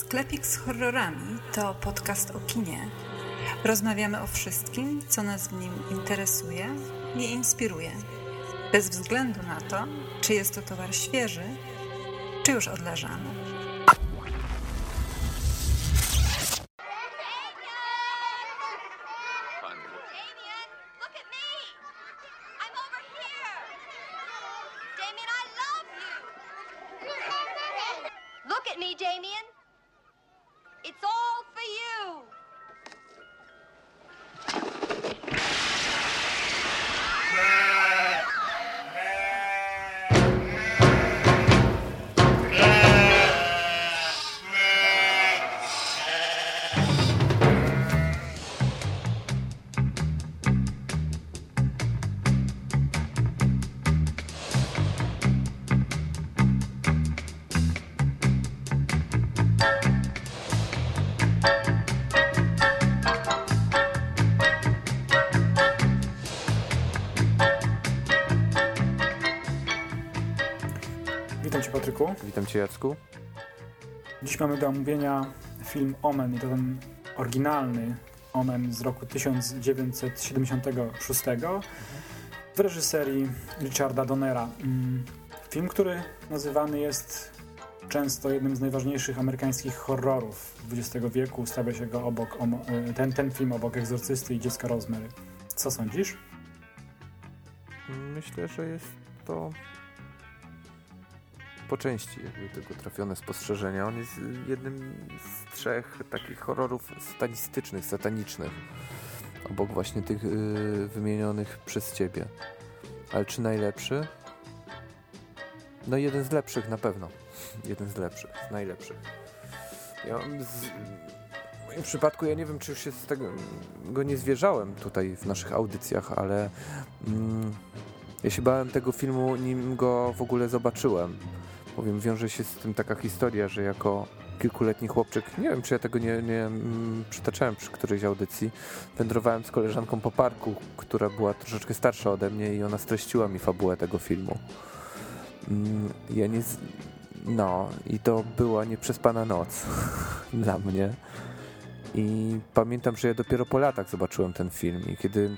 Sklepik z horrorami to podcast o kinie. Rozmawiamy o wszystkim, co nas w nim interesuje i inspiruje. Bez względu na to, czy jest to towar świeży, czy już odleżany. Dziś mamy do omówienia film Omen to ten oryginalny Omen z roku 1976 w reżyserii Richarda Donnera. Mm, Film, który nazywany jest często jednym z najważniejszych amerykańskich horrorów XX wieku. Stawia się go obok, omo- ten, ten film obok Egzorcysty i Dziecka Rosemary. Co sądzisz? Myślę, że jest to po części jakby tego trafione spostrzeżenia. On jest jednym z trzech takich horrorów satanistycznych, satanicznych. Obok właśnie tych y, wymienionych przez Ciebie. Ale czy najlepszy? No jeden z lepszych na pewno. Jeden z lepszych, z najlepszych. Ja z, w moim przypadku ja nie wiem, czy już się z tego go nie zwierzałem tutaj w naszych audycjach, ale mm, ja się bałem tego filmu, nim go w ogóle zobaczyłem. Bowiem wiąże się z tym taka historia, że jako kilkuletni chłopczyk, nie wiem czy ja tego nie, nie mm, przytaczałem przy którejś audycji, wędrowałem z koleżanką po parku, która była troszeczkę starsza ode mnie i ona streściła mi fabułę tego filmu. Mm, ja nie... Z... No, i to była nieprzespana noc dla mnie. I pamiętam, że ja dopiero po latach zobaczyłem ten film i kiedy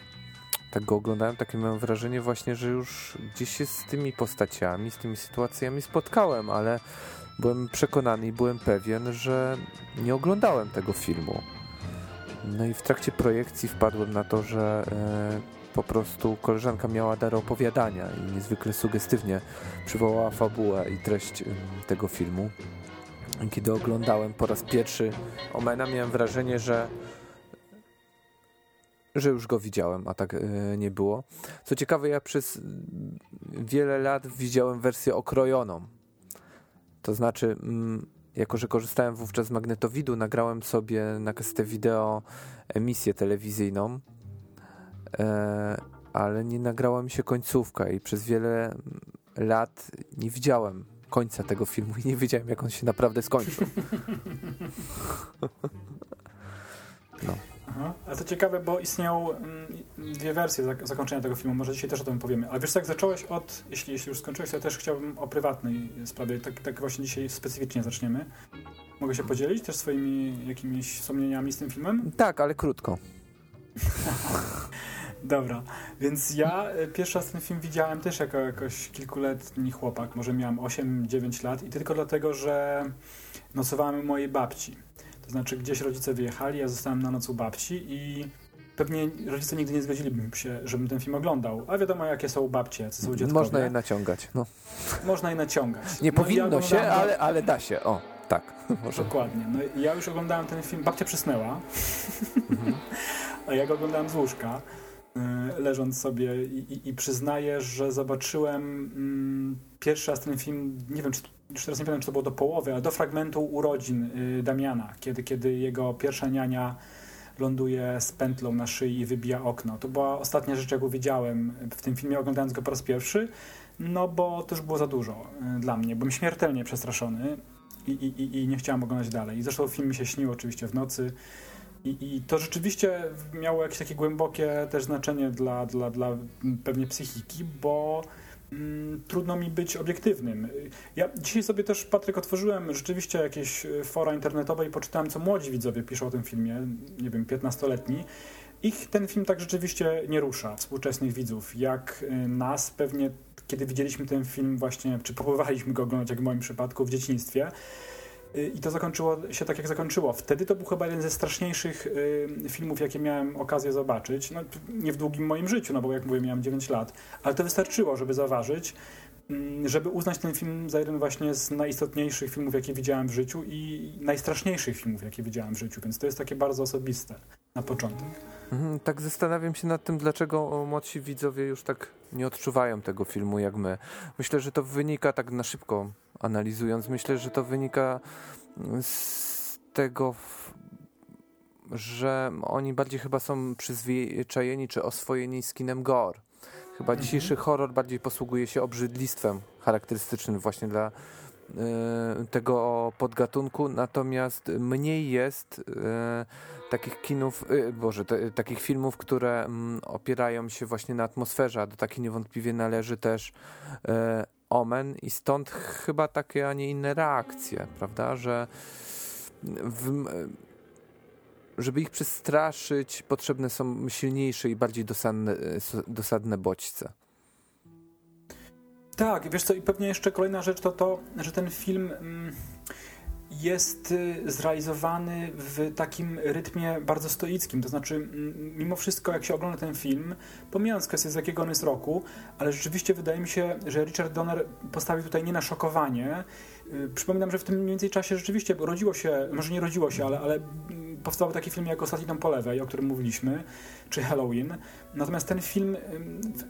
tak go oglądałem, takie miałem wrażenie właśnie, że już gdzieś się z tymi postaciami, z tymi sytuacjami spotkałem, ale byłem przekonany i byłem pewien, że nie oglądałem tego filmu. No i w trakcie projekcji wpadłem na to, że e, po prostu koleżanka miała dar opowiadania i niezwykle sugestywnie przywołała fabułę i treść tego filmu. Kiedy oglądałem po raz pierwszy Omena, miałem wrażenie, że że już go widziałem, a tak e, nie było. Co ciekawe, ja przez wiele lat widziałem wersję okrojoną. To znaczy, jako że korzystałem wówczas z magnetowidu, nagrałem sobie na kasetę wideo emisję telewizyjną, e, ale nie nagrała mi się końcówka i przez wiele lat nie widziałem końca tego filmu i nie wiedziałem, jak on się naprawdę skończył. no. Aha. A to ciekawe, bo istnieją mm, dwie wersje zak- zakończenia tego filmu. Może dzisiaj też o tym powiemy. Ale wiesz, jak zacząłeś od, jeśli, jeśli już skończyłeś, to ja też chciałbym o prywatnej sprawie. Tak, tak właśnie dzisiaj specyficznie zaczniemy. Mogę się podzielić też swoimi jakimiś wspomnieniami z tym filmem? Tak, ale krótko. Dobra, więc ja e, pierwszy raz ten film widziałem też jako jakoś kilkuletni chłopak, może miałem 8-9 lat i tylko dlatego, że nocowałem u mojej babci. To znaczy gdzieś rodzice wyjechali, ja zostałem na noc u babci i pewnie rodzice nigdy nie zgodziliby się, żebym ten film oglądał. A wiadomo jakie są babcie, co są dziadkowie. Można je naciągać. No. Można je naciągać. Nie No powinno ja się, ale, ale da się. O, tak. Może. Dokładnie. No ja już oglądałem ten film, babcia przysnęła, Mhm. a ja go oglądałem z łóżka, y, leżąc sobie i, i, i przyznaję, że zobaczyłem mm, pierwszy raz ten film, nie wiem, czy, już teraz nie pamiętam, czy to było do połowy, ale do fragmentu urodzin y, Damiana, kiedy, kiedy jego pierwsza niania ląduje z pętlą na szyi i wybija okno. To była ostatnia rzecz, jaką widziałem w tym filmie, oglądając go po raz pierwszy, no bo to już było za dużo y, dla mnie. Byłem śmiertelnie przestraszony i, i, i- nie chciałem oglądać dalej. I zresztą film mi się śnił oczywiście w nocy. I, I to rzeczywiście miało jakieś takie głębokie też znaczenie dla, dla, dla pewnie psychiki, bo trudno mi być obiektywnym. Ja dzisiaj sobie też, Patryk, otworzyłem rzeczywiście jakieś e, fora internetowe i poczytałem, co młodzi widzowie piszą o tym filmie, nie wiem, 15-letni. Ich ten film tak rzeczywiście nie rusza, współczesnych widzów, jak e, nas pewnie, kiedy widzieliśmy ten film właśnie, czy próbowaliśmy go oglądać, jak w moim przypadku, w dzieciństwie, i to zakończyło się tak, jak zakończyło. Wtedy to był chyba jeden ze straszniejszych y, filmów, jakie miałem okazję zobaczyć. No, nie w długim moim życiu, no bo jak mówię, miałem 9 lat, ale to wystarczyło, żeby zauważyć, y, żeby uznać ten film za jeden właśnie z najistotniejszych filmów, jakie widziałem w życiu i najstraszniejszych filmów, jakie widziałem w życiu, więc to jest takie bardzo osobiste na początek. Mhm, tak zastanawiam się nad tym, dlaczego młodsi widzowie już tak nie odczuwają tego filmu jak my. Myślę, że to wynika tak na szybko analizując, myślę, że to wynika z tego, że oni bardziej chyba są przyzwyczajeni czy oswojeni z kinem gore. Chyba mhm. dzisiejszy horror bardziej posługuje się obrzydlistwem charakterystycznym właśnie dla y, tego podgatunku, natomiast mniej jest y, takich kinów, y, boże, te, takich filmów, które mm, opierają się właśnie na atmosferze, a do takich niewątpliwie należy też Omen i stąd chyba takie, a nie inne reakcje, prawda, że w, żeby ich przestraszyć, potrzebne są silniejsze i bardziej dosadne, dosadne bodźce. Tak, wiesz co, i pewnie jeszcze kolejna rzecz to to, że ten film... Mm jest y, zrealizowany w takim rytmie bardzo stoickim. To znaczy, mimo wszystko, jak się ogląda ten film, pomijając kwestię z jakiego on jest roku, ale rzeczywiście wydaje mi się, że Richard Donner postawił tutaj nie na szokowanie. Y, przypominam, że w tym mniej więcej czasie rzeczywiście rodziło się, może nie rodziło się, ale, ale powstał taki film jak Ostatni dom po lewej, o którym mówiliśmy, czy Halloween. Natomiast ten film,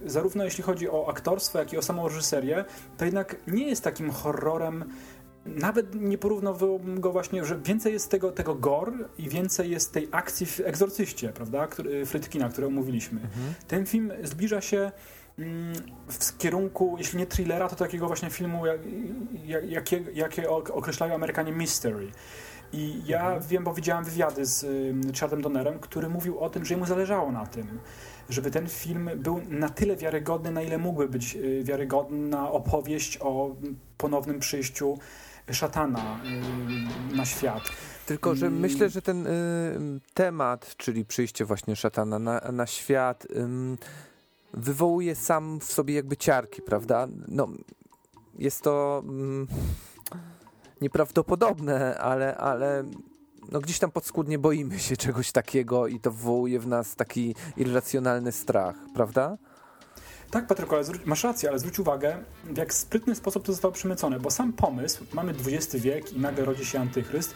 zarówno jeśli chodzi o aktorstwo, jak i o samą reżyserię, to jednak nie jest takim horrorem nawet nie porównałbym go właśnie, że więcej jest tego, tego gore i więcej jest tej akcji w Egzorcyście, prawda, który, Frytkina, który omówiliśmy. Mhm. Ten film zbliża się mm, w kierunku, jeśli nie thrillera, to takiego właśnie filmu, jak, jak, jakie, jakie określają Amerykanie mystery. I ja mhm. wiem, bo widziałem wywiady z Richardem Donnerem, który mówił o tym, że mu zależało na tym, żeby ten film był na tyle wiarygodny, na ile mógłby być y, wiarygodna opowieść o ponownym przyjściu szatana y, na świat. Tylko, że myślę, że ten y, temat, czyli przyjście właśnie szatana na, na świat, wywołuje sam w sobie jakby ciarki, prawda? No, jest to nieprawdopodobne, ale, ale no gdzieś tam podskórnie boimy się czegoś takiego i to wywołuje w nas taki irracjonalny strach, prawda? Tak, Patryku, ale masz rację, ale zwróć uwagę, w jak sprytny sposób to zostało przemycone, bo sam pomysł, mamy XX wiek i nagle rodzi się antychryst,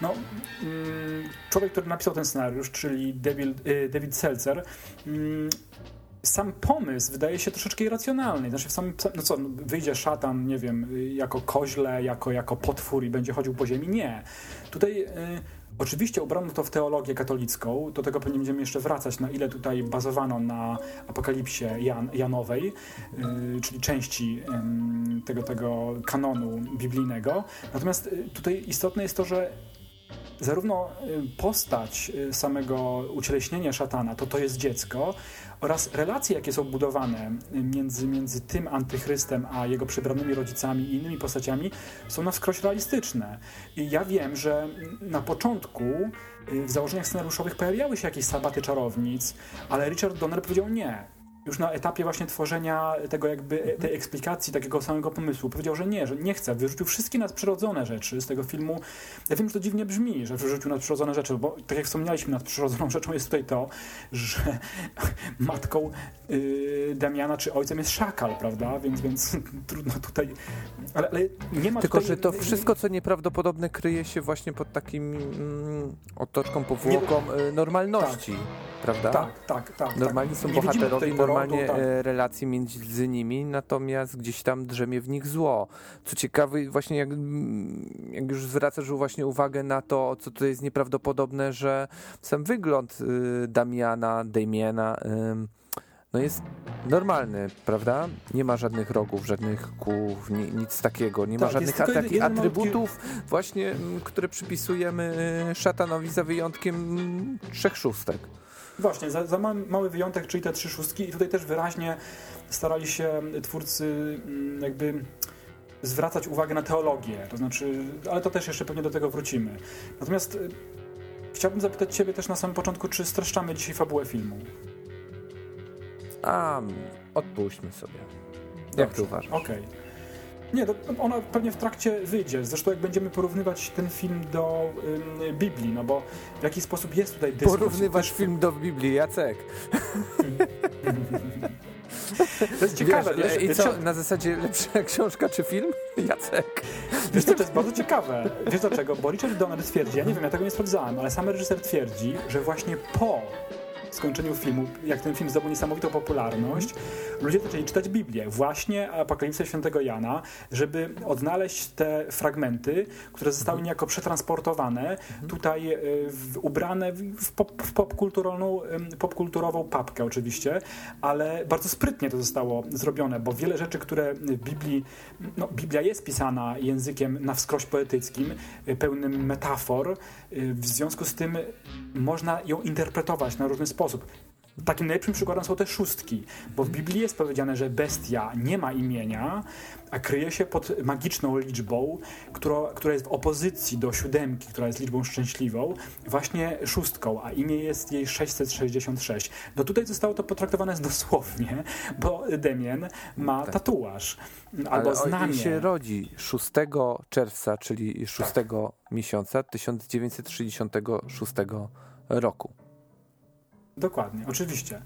no, mm, człowiek, który napisał ten scenariusz, czyli David, y, David Seltzer, mm, sam pomysł wydaje się troszeczkę irracjonalny. Znaczy, w samym, no co, wyjdzie szatan, nie wiem, jako koźle, jako, jako potwór i będzie chodził po ziemi? Nie. Tutaj... Y, Oczywiście ubrano to w teologię katolicką, do tego pewnie będziemy jeszcze wracać, na ile tutaj bazowano na apokalipsie Jan, Janowej, yy, czyli części yy, tego, tego kanonu biblijnego. Natomiast yy, tutaj istotne jest to, że zarówno y, postać y, samego ucieleśnienia szatana, to to jest dziecko, oraz relacje, jakie są budowane między, między tym antychrystem a jego przybranymi rodzicami i innymi postaciami, są na wskroś realistyczne. I ja wiem, że na początku y, w założeniach scenariuszowych pojawiały się jakieś sabaty czarownic, ale Richard Donner powiedział nie już na etapie właśnie tworzenia tego jakby e, tej eksplikacji, takiego samego pomysłu, powiedział, że nie, że nie chce. Wyrzucił wszystkie nadprzyrodzone rzeczy z tego filmu. Ja wiem, że to dziwnie brzmi, że wyrzucił nadprzyrodzone rzeczy, bo tak jak wspomnieliśmy, nadprzyrodzoną rzeczą jest tutaj to, że matką yy, Damiana czy ojcem jest szakal, prawda? Więc, więc trudno tutaj... Ale, ale nie ma Tylko, tutaj... że to wszystko, co nieprawdopodobne, kryje się właśnie pod takim mm, otoczką, powłoką nie... normalności. Tak prawda? Tak, tak, tak. Normalnie tak. są bohaterowie, normalnie tak. E, relacje między nimi, natomiast gdzieś tam drzemie w nich zło. Co ciekawe, właśnie jak, jak już zwracasz właśnie uwagę na to, co to jest nieprawdopodobne, że sam wygląd y, Damiana, Damiena no jest normalny, prawda? Nie ma żadnych rogów, żadnych kół, nic takiego. Nie tak, ma żadnych takich atrybutów malutki... właśnie, które przypisujemy y, szatanowi za wyjątkiem trzech szóstek. Właśnie, za, za mały, mały wyjątek, czyli te trzy szóstki i tutaj też wyraźnie starali się twórcy mm, jakby zwracać uwagę na teologię, to znaczy, ale to też jeszcze pewnie do tego wrócimy. Natomiast y, chciałbym zapytać Ciebie też na samym początku, czy streszczamy dzisiaj fabułę filmu? A, odpuśćmy sobie. Jak ty uważasz? Okej. Nie, to ona pewnie w trakcie wyjdzie. Zresztą jak będziemy porównywać ten film do ym, Biblii, no bo w jaki sposób jest tutaj dyskusja. Porównywasz film do Biblii, Jacek. To jest ciekawe, wiesz, wiesz, I co, na zasadzie lepsza książka czy film? Jacek. Wiesz co, to jest bardzo ciekawe. Wiesz dlaczego? Bo Richard Donner twierdzi, ja nie wiem, ja tego nie sprawdzałem, ale sam reżyser twierdzi, że właśnie po skończeniu filmu, jak ten film zdobył niesamowitą popularność, ludzie zaczęli czytać Biblię, właśnie Apokalipsę Świętego Jana, żeby odnaleźć te fragmenty, które zostały niejako przetransportowane, tutaj y, w, ubrane w, pop, w popkulturową papkę oczywiście, ale bardzo sprytnie to zostało zrobione, bo wiele rzeczy, które w Biblii, no Biblia jest pisana językiem na wskroś poetyckim, y, pełnym metafor, y, w związku z tym można ją interpretować na różny sposób. Takim najlepszym przykładem są te szóstki, bo w Biblii jest powiedziane, że bestia nie ma imienia, a kryje się pod magiczną liczbą, która, która jest w opozycji do siódemki, która jest liczbą szczęśliwą, właśnie szóstką, a imię jest jej 666. No tutaj zostało to potraktowane dosłownie, bo Demien ma tatuaż albo Ale znamie. się rodzi 6 czerwca, czyli 6 miesiąca 1966 roku. Dokładnie, oczywiście.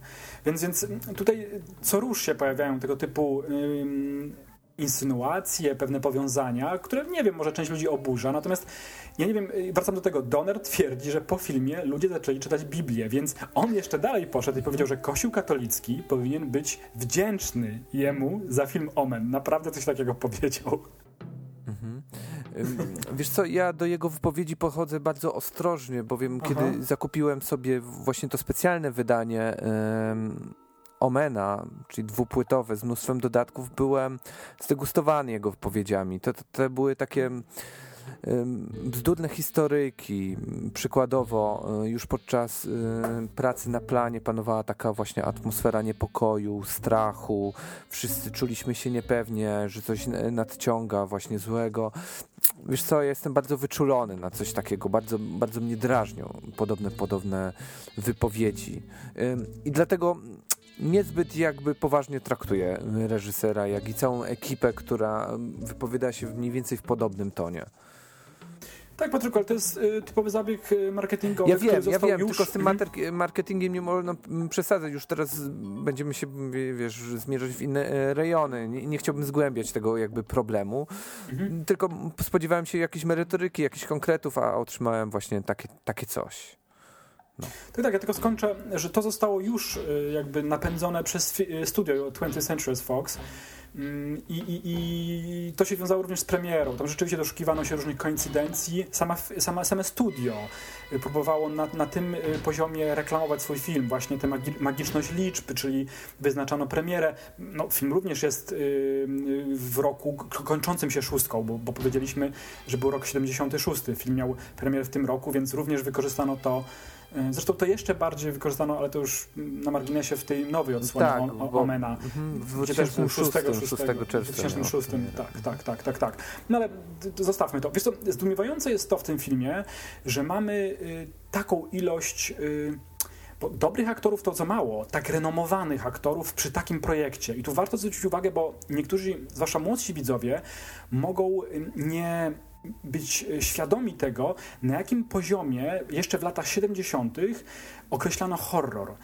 Więc, więc tutaj co rusz się pojawiają tego typu ym, insynuacje, pewne powiązania, które nie wiem, może część ludzi oburza, natomiast ja nie wiem, y, wracam do tego, Donner twierdzi, że po filmie ludzie zaczęli czytać Biblię, więc on jeszcze dalej poszedł i powiedział, że Kościół katolicki powinien być wdzięczny jemu za film Omen. Naprawdę coś takiego powiedział. Ym, Wiesz co, ja do jego wypowiedzi podchodzę bardzo ostrożnie, bowiem Aha. kiedy zakupiłem sobie właśnie to specjalne wydanie Omena, czyli dwupłytowe z mnóstwem dodatków, byłem zdegustowany jego wypowiedziami. To, to, to były takie bzdurne historyjki. Przykładowo, y, już podczas y, pracy na planie panowała taka właśnie atmosfera niepokoju, strachu. Wszyscy czuliśmy się niepewnie, że coś n- nadciąga właśnie złego. Wiesz co, ja jestem bardzo wyczulony na coś takiego, bardzo, bardzo mnie drażnią podobne, podobne wypowiedzi. I dlatego niezbyt jakby poważnie traktuję reżysera, jak i całą ekipę, która wypowiada się mniej więcej w podobnym tonie. Tak, Patryku, ale to jest y, typowy zabieg y, marketingowy, Ja wiem, ja wiem, już... tylko z tym Mhm. marketingiem nie można przesadzać. Już teraz będziemy się, wiesz, zmierzać w inne e, rejony. Nie, nie chciałbym zgłębiać tego jakby problemu, Mhm. tylko spodziewałem się jakiejś merytoryki, jakichś konkretów, a otrzymałem właśnie takie, takie coś. Tak, tak, ja tylko skończę, że to zostało już y, jakby napędzone przez y, studio 20th Century Fox. Mm, I, i, I to się wiązało również z premierą. Tam rzeczywiście doszukiwano się różnych koincydencji. Sama, sama, same studio y, próbowało na, na tym poziomie reklamować swój film. Właśnie tę magi- magiczność liczb, czyli wyznaczano premierę. No, film również jest w roku kończącym się szóstką, bo, bo powiedzieliśmy, że był rok 76. Film miał premierę w tym roku, więc również wykorzystano to Zresztą to jeszcze bardziej wykorzystano, ale to już na marginesie w tej nowej odsłonie Tak, o, o, Omena. Mhm, w Gdzie też był 2006, 6, 6 czerwca. 2006, miał. tak, tak, tak, tak, tak. No ale zostawmy to. Wiesz co, zdumiewające jest to w tym filmie, że mamy y, taką ilość y, bo dobrych aktorów to co mało, tak renomowanych aktorów przy takim projekcie. I tu warto zwrócić uwagę, bo niektórzy, zwłaszcza młodsi widzowie, mogą y, nie być świadomi tego, na jakim poziomie jeszcze w latach 70. określano horror.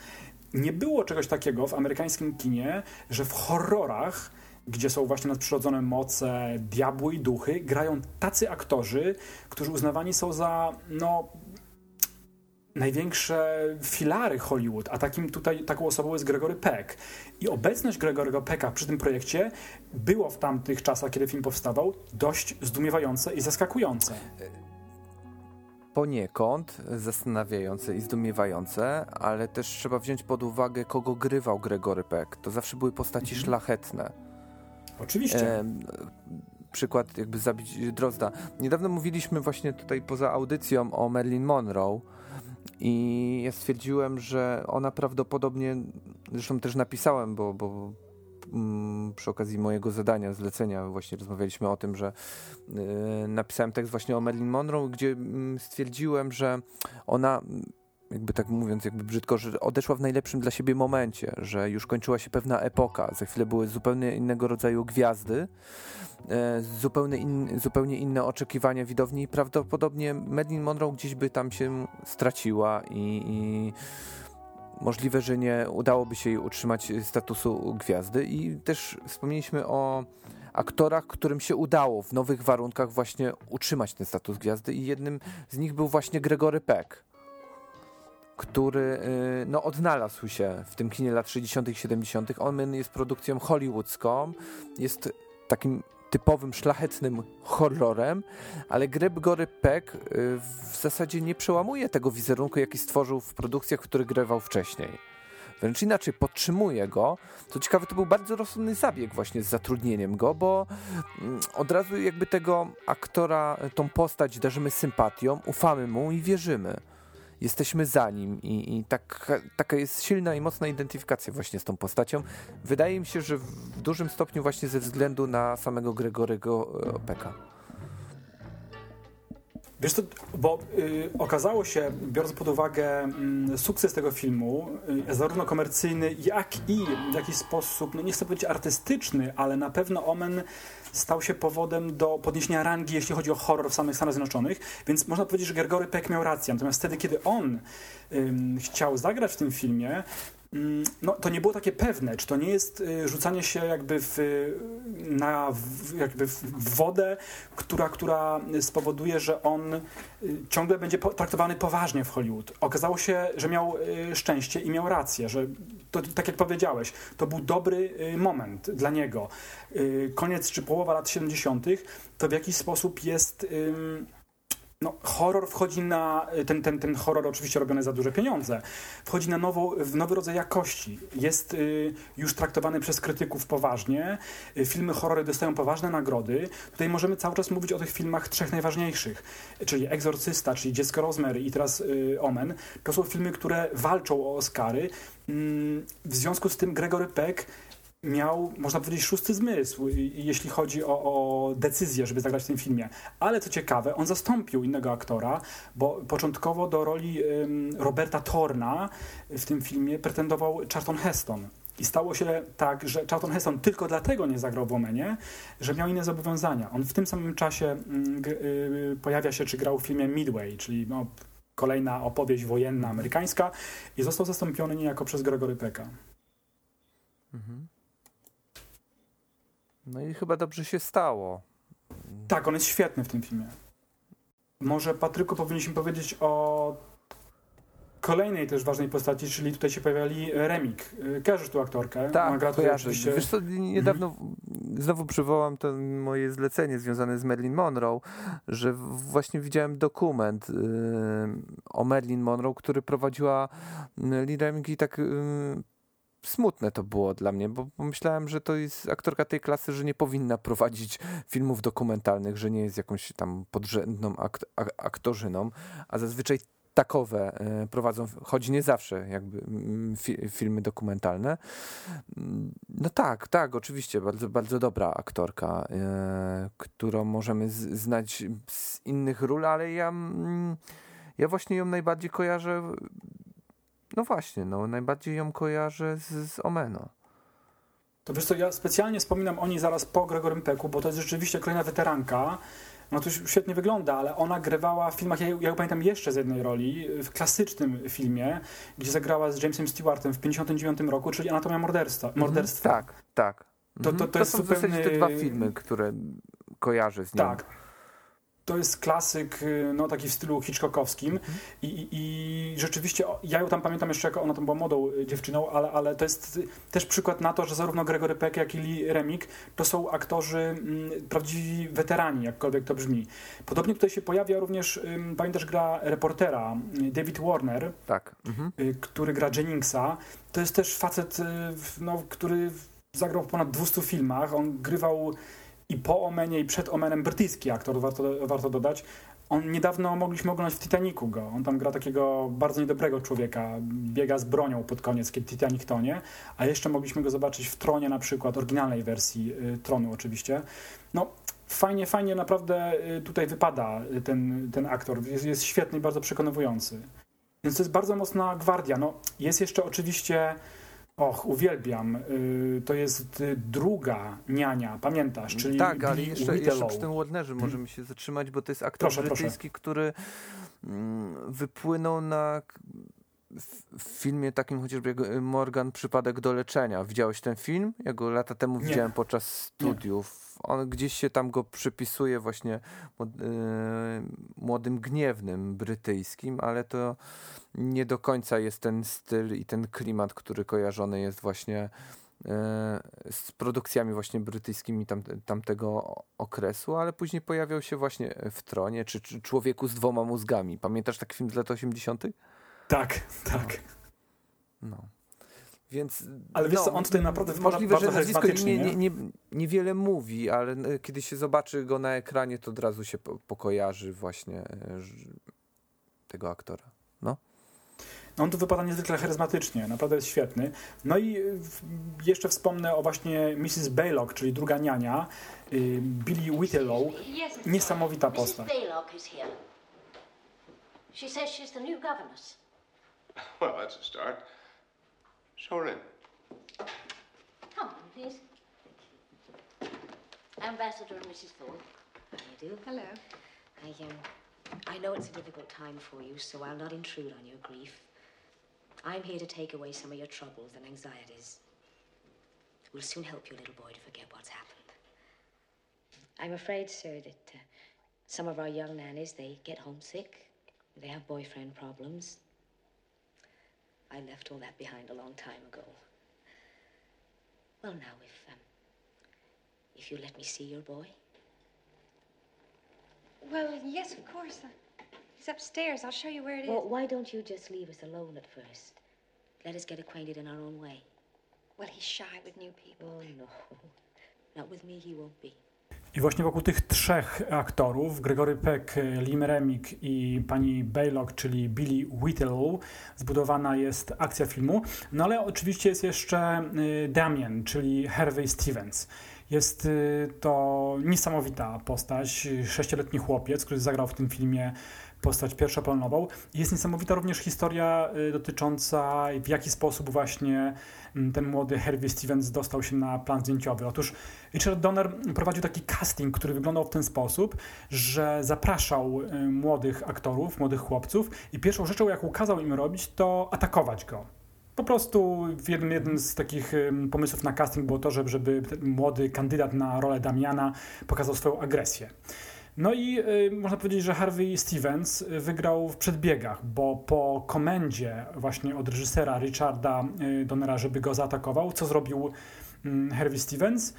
Nie było czegoś takiego w amerykańskim kinie, że w horrorach gdzie są właśnie nadprzyrodzone moce, diabły i duchy, grają tacy aktorzy, którzy uznawani są za no, największe filary Hollywood, a takim tutaj taką osobą jest Gregory Peck. I obecność Gregory'ego Pecka przy tym projekcie było w tamtych czasach, kiedy film powstawał, dość zdumiewające i zaskakujące. Poniekąd zastanawiające i zdumiewające, ale też trzeba wziąć pod uwagę, kogo grywał Gregory Peck. To zawsze były postaci Mhm. szlachetne. Oczywiście. Em, przykład jakby zabić Drozda. Niedawno mówiliśmy właśnie tutaj poza audycją o Marilyn Monroe I ja stwierdziłem, że ona prawdopodobnie, zresztą też napisałem, bo, bo mm, przy okazji mojego zadania, zlecenia właśnie rozmawialiśmy o tym, że y, napisałem tekst właśnie o Marilyn Monroe, gdzie mm, stwierdziłem, że ona jakby tak mówiąc, jakby brzydko, że odeszła w najlepszym dla siebie momencie, że już kończyła się pewna epoka, za chwilę były zupełnie innego rodzaju gwiazdy, e, zupełnie, in, zupełnie inne oczekiwania widowni i prawdopodobnie Marilyn Monroe gdzieś by tam się straciła i, i możliwe, że nie udałoby się jej utrzymać statusu gwiazdy. I też wspomnieliśmy o aktorach, którym się udało w nowych warunkach właśnie utrzymać ten status gwiazdy i jednym z nich był właśnie Gregory Peck który y, no, odnalazł się w tym kinie lat 60. i 70. On jest produkcją hollywoodzką, jest takim typowym, szlachetnym horrorem, ale Gregory Peck y, w zasadzie nie przełamuje tego wizerunku, jaki stworzył w produkcjach, w których grywał wcześniej. Wręcz inaczej, podtrzymuje go. Co ciekawe, to był bardzo rozsądny zabieg właśnie z zatrudnieniem go, bo mm, od razu jakby tego aktora, tą postać darzymy sympatią, ufamy mu i wierzymy jesteśmy za nim i, i tak, taka jest silna i mocna identyfikacja właśnie z tą postacią. Wydaje mi się, że w dużym stopniu właśnie ze względu na samego Gregorego e, Peka. Wiesz co, bo y, okazało się, biorąc pod uwagę y, sukces tego filmu, y, zarówno komercyjny, jak i w jakiś sposób, no nie chcę powiedzieć artystyczny, ale na pewno Omen stał się powodem do podniesienia rangi, jeśli chodzi o horror w samych Stanach Zjednoczonych, więc można powiedzieć, że Gregory Peck miał rację. Natomiast wtedy, kiedy on chciał zagrać w tym filmie, no, to nie było takie pewne, czy to nie jest y, rzucanie się jakby w, na jakby w wodę, która, która spowoduje, że on y, ciągle będzie traktowany poważnie w Hollywood. Okazało się, że miał y, szczęście i miał rację, że to, tak jak powiedziałeś, to był dobry moment dla niego. Koniec czy połowa lat 70. to w jakiś sposób jest no, horror wchodzi na, ten, ten, ten horror oczywiście robiony za duże pieniądze, wchodzi na nowo, w nowy rodzaj jakości. Jest y, już traktowany przez krytyków poważnie, y, filmy horrory dostają poważne nagrody. Tutaj możemy cały czas mówić o tych filmach trzech najważniejszych, czyli Egzorcysta, czyli Dziecko Rozmery i teraz y, Omen. To są filmy, które walczą o Oscary. Mm, w związku z tym Gregory Peck miał, można powiedzieć, szósty zmysł, jeśli chodzi o, o, decyzję, żeby zagrać w tym filmie. Ale co ciekawe, on zastąpił innego aktora, bo początkowo do roli um, Roberta Torna w tym filmie pretendował Charlton Heston. I stało się tak, że Charlton Heston tylko dlatego nie zagrał w Omenie, że miał inne zobowiązania. On w tym samym czasie y, pojawia się, czy grał w filmie Midway, czyli no, kolejna opowieść wojenna amerykańska i został zastąpiony niejako przez Gregory Pecka. Mhm. No i chyba dobrze się stało. Tak, on jest świetny w tym filmie. Może Patryku powinniśmy powiedzieć o kolejnej też ważnej postaci, czyli tutaj się pojawiali Remik. Kojarzysz tu aktorkę? Tak, kojarzę. Oczywiście... Wiesz co, niedawno mhm. znowu przywołam to moje zlecenie związane z Marilyn Monroe, że właśnie widziałem dokument yy, o Marilyn Monroe, który prowadziła Lee Remik i tak yy, smutne to było dla mnie, bo pomyślałem, że to jest aktorka tej klasy, że nie powinna prowadzić filmów dokumentalnych, że nie jest jakąś tam podrzędną akt aktorzyną, a zazwyczaj takowe e, prowadzą, choć nie zawsze jakby fi filmy dokumentalne. No tak, tak, oczywiście, bardzo, bardzo dobra aktorka, e, którą możemy znać z innych ról, ale ja, mm, ja właśnie ją najbardziej kojarzę no właśnie, no najbardziej ją kojarzę z, z Omeno. To wiesz co, ja specjalnie wspominam o niej zaraz po Gregorym Peku, bo to jest rzeczywiście kolejna weteranka. No to świetnie wygląda, ale ona grywała w filmach, ja, pamiętam jeszcze z jednej roli, w klasycznym filmie, gdzie zagrała z Jamesem Stewartem w 59 roku, czyli Anatomia morderstwa. Mhm. morderstwa. tak, tak. To, to, to, mhm. to jest są zupełnie... w zasadzie te dwa filmy, które kojarzę z nią. Tak to jest klasyk, y, no taki w stylu Hitchcockowskim mhm. I, i, rzeczywiście ja ją tam pamiętam jeszcze jako ona tam była młodą y, dziewczyną, ale, ale to jest też przykład na to, że zarówno Gregory Peck, jak i Lee Remik to są aktorzy mm, prawdziwi weterani, jakkolwiek to brzmi. Podobnie tutaj się pojawia również, pamiętasz, gra reportera y, David Warner, tak. Mhm. który gra Jenningsa. To jest też facet, no, który zagrał w ponad 200 filmach. On grywał i po Omenie i przed Omenem brytyjski aktor, warto, warto dodać. On niedawno mogliśmy oglądać w Titanicu go. On tam gra takiego bardzo niedobrego człowieka, biega z bronią pod koniec, kiedy Titanic tonie, a jeszcze mogliśmy go zobaczyć w Tronie na przykład, oryginalnej wersji y, Tronu oczywiście. No, fajnie, fajnie naprawdę y, tutaj wypada y, ten, ten aktor. Jest, jest świetny i bardzo przekonujący. Więc to jest bardzo mocna gwardia. No, jest jeszcze oczywiście Och, uwielbiam. Y, to jest y, druga niania, pamiętasz? Czyli tak, ale jeszcze, jeszcze przy tym Warnerze możemy się zatrzymać, bo to jest aktor proszę, brytyjski, proszę. który mm, wypłynął na w filmie takim chociażby jak Morgan Przypadek do leczenia. Widziałeś ten film? Ja go lata temu Nie. widziałem podczas studiów. Nie. On gdzieś się tam go przypisuje właśnie yy, młodym gniewnym brytyjskim, ale to nie do końca jest ten styl i ten klimat, który kojarzony jest właśnie e, z produkcjami właśnie brytyjskimi tam, tamtego okresu, ale później pojawiał się właśnie w Tronie, czy, czy Człowieku z dwoma mózgami. Pamiętasz taki film z lat 80.? Tak, tak. No. no. Więc, ale wiesz no, co, on tutaj naprawdę wypada możliwe, bardzo że nazwisko nie, nie, nie, niewiele mówi, ale e, kiedy się zobaczy go na ekranie, to od razu się pokojarzy właśnie e, tego aktora. No. No on tu wypada niezwykle charyzmatycznie, naprawdę jest świetny. No i jeszcze wspomnę o właśnie Mrs. Baylock, czyli druga niania, y, Billy Whittelow. Niesamowita postać. She says she's the new governess. Well, that's a start. Show her in. Come on, please. Ambassador and Mrs. Thorne. How do you do? Hello. I, um, I know it's a difficult time for you, so I'll not intrude on your grief. I'm here to take away some of your troubles and anxieties. We'll soon help your little boy to forget what's happened. I'm afraid, sir, that uh, some of our young nannies, they get homesick. They have boyfriend problems. I left all that behind a long time ago. Well, now, if, um, if you let me see your boy. Well, yes, of course. Uh, He's upstairs. I'll show you where it well, is. why don't you just leave us alone at first? Let us get acquainted in our own way. Well, he's shy with new people. Oh, no. Not with me he won't be. I właśnie wokół tych trzech aktorów, Gregory Peck, Lim Remik i pani Baylock, czyli Billy Whittle, zbudowana jest akcja filmu. No ale oczywiście jest jeszcze y, Damien, czyli Harvey Stevens. Jest y, to niesamowita postać, sześcioletni chłopiec, który zagrał w tym filmie postać pierwszoplanową. Jest niesamowita również historia y, dotycząca w jaki sposób właśnie mm, ten młody Harvey Stevens dostał się na plan zdjęciowy. Otóż Richard Donner prowadził taki casting, który wyglądał w ten sposób, że zapraszał y, młodych aktorów, młodych chłopców i pierwszą rzeczą, jaką kazał im robić, to atakować go. Po prostu jednym, jednym z takich pomysłów na casting było to, żeby, żeby młody kandydat na rolę Damiana pokazał swoją agresję. No i y, można powiedzieć, że Harvey Stevens y, wygrał w przedbiegach, bo po komendzie właśnie od reżysera Richarda y, Donnera, żeby go zaatakował, co zrobił y, Harvey Stevens?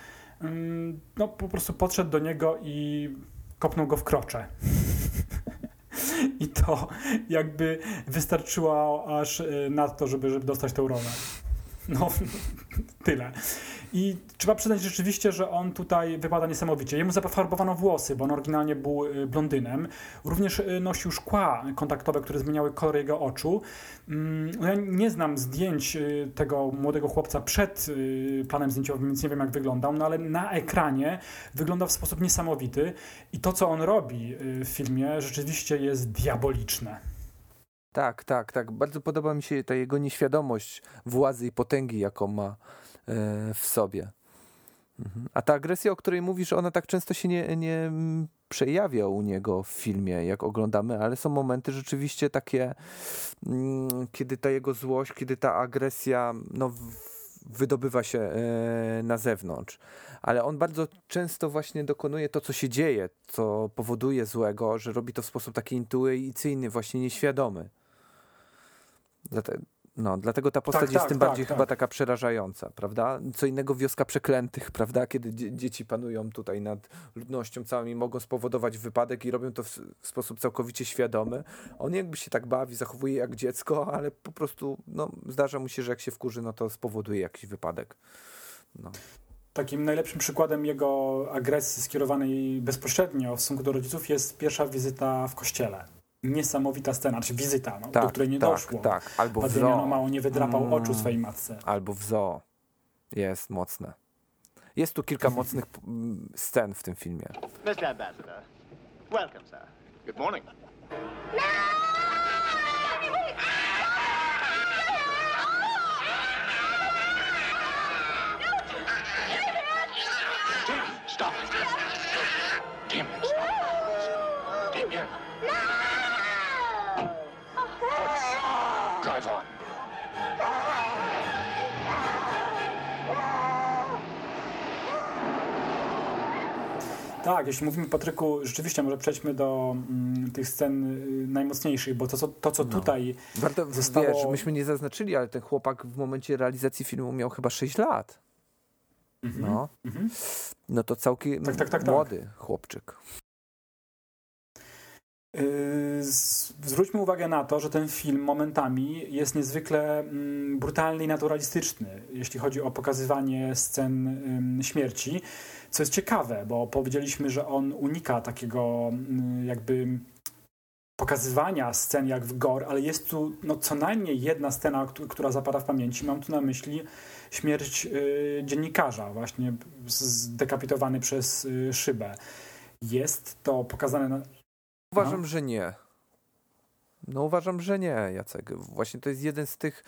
no po prostu podszedł do niego i kopnął go w krocze. I to jakby wystarczyło aż y, na to, żeby, żeby dostać tę rolę. No, tyle. I trzeba przyznać rzeczywiście, że on tutaj wypada niesamowicie. Jemu zafarbowano włosy, bo on oryginalnie był y, blondynem. Również y, nosił szkła kontaktowe, które zmieniały kolor jego oczu. Mm, no ja nie znam zdjęć y, tego młodego chłopca przed planem zdjęciowym, więc nie wiem jak wyglądał, no ale na ekranie wygląda w sposób niesamowity i to, co on robi w filmie, rzeczywiście jest diaboliczne. Tak, tak, tak. Bardzo podoba mi się ta jego nieświadomość władzy i potęgi, jaką ma E, w sobie. Mhm. A ta agresja, o której mówisz, ona tak często się nie, nie przejawia u niego w filmie, jak oglądamy, ale są momenty rzeczywiście takie, mm, kiedy ta jego złość, kiedy ta agresja no, wydobywa się e, na zewnątrz. Ale on bardzo często właśnie dokonuje to, co się dzieje, co powoduje złego, że robi to w sposób taki intuicyjny, właśnie nieświadomy. Dlatego no, dlatego ta postać tak, jest tak, tym tak, bardziej chyba tak. taka przerażająca, prawda? Co innego wioska przeklętych, prawda? Kiedy dzieci panują tutaj nad ludnością całą i mogą spowodować wypadek i robią to w, w, sposób całkowicie świadomy. On jakby się tak bawi, zachowuje jak dziecko, ale po prostu no, zdarza mu się, że jak się wkurzy, no to spowoduje jakiś wypadek. No. takim najlepszym przykładem jego agresji skierowanej bezpośrednio w stosunku do rodziców jest pierwsza wizyta w kościele. Niesamowita scena, czy wizyta, no, do której nie tak, doszło. Tak, albo w zoo. mało nie wydrapał Mm. oczu swojej matce. Albo w zoo. Jest mocne. Jest tu kilka mocnych scen w tym filmie. Mr. Ambassador, welcome, sir. Good morning. Jimmy, Tak, jeśli mówimy Patryku, rzeczywiście może przejdźmy do mm, tych scen y, najmocniejszych, bo to, co, to, co tutaj Warto, Zostało- wiesz, myśmy nie zaznaczyli, ale ten chłopak w momencie realizacji filmu miał chyba 6 lat. No. no to całkiem Mhm, Tak, tak, tak, tak. młody chłopczyk. Z- Zwróćmy uwagę na to, że ten film momentami jest niezwykle mm, brutalny i naturalistyczny, jeśli chodzi o pokazywanie scen śmierci, co jest ciekawe, bo powiedzieliśmy, że on unika takiego mm, jakby pokazywania scen jak w Gore, ale jest tu no, co najmniej jedna scena, któ- która zapada w pamięci. Mam tu na myśli śmierć y, dziennikarza, właśnie zdekapitowany przez y, szybę. Jest to pokazane na, Uważam, że nie. No uważam, że nie, Jacek. Właśnie to jest jeden z tych